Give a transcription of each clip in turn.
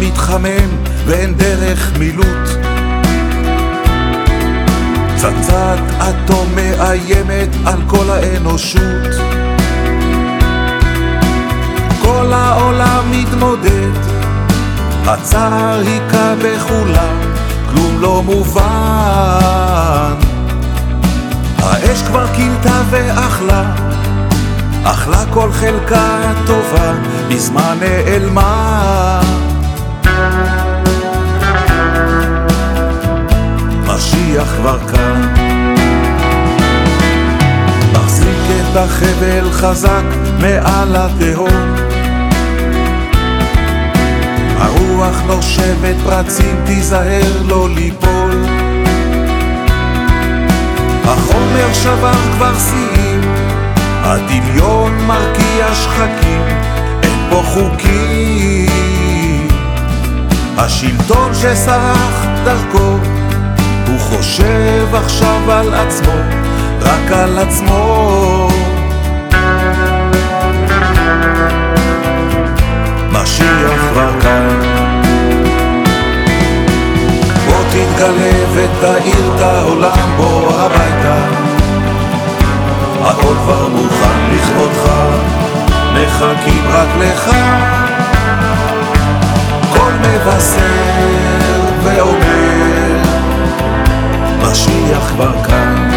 מתחמם ואין דרך מילוט. פצצת אטום מאיימת על כל האנושות. כל העולם מתמודד הצער היכה בכולם כלום לא מובן. האש כבר כילתה ואכלה אכלה כל חלקה טובה, מזמן נעלמה. את החבל חזק מעל התהום. הרוח נושבת פרצים, תיזהר לא ליפול. החומר שבר כבר שיאים הדמיון מרקיע שחקים, אין פה חוקים. השלטון שסרח דרכו, הוא חושב עכשיו על עצמו, רק על עצמו. בוא תתגלה ותאיר את העולם, בוא הביתה. הכל כבר מוכן לכבודך, מחכים רק לך. קול מבשר ואומר, משיח כבר כאן.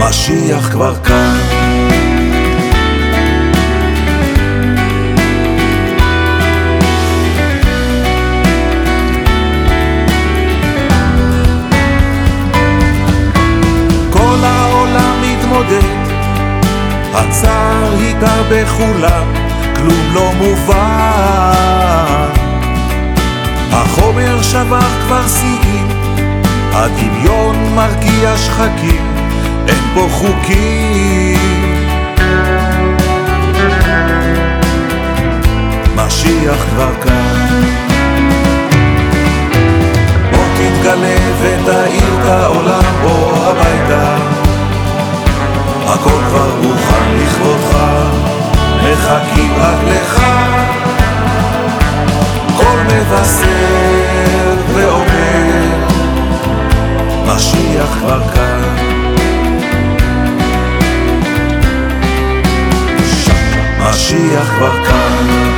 משיח כבר כאן. בכולם, כלום לא מובן. החומר שבר כבר שיאים, הדמיון מרקיע שחקים, אין פה חוקים. משיח כבר כאן. בוא תתגלה ותאיר את העולם, בוא לך. קול מבשר ואומר, משיח כבר כאן. משיח כבר כאן.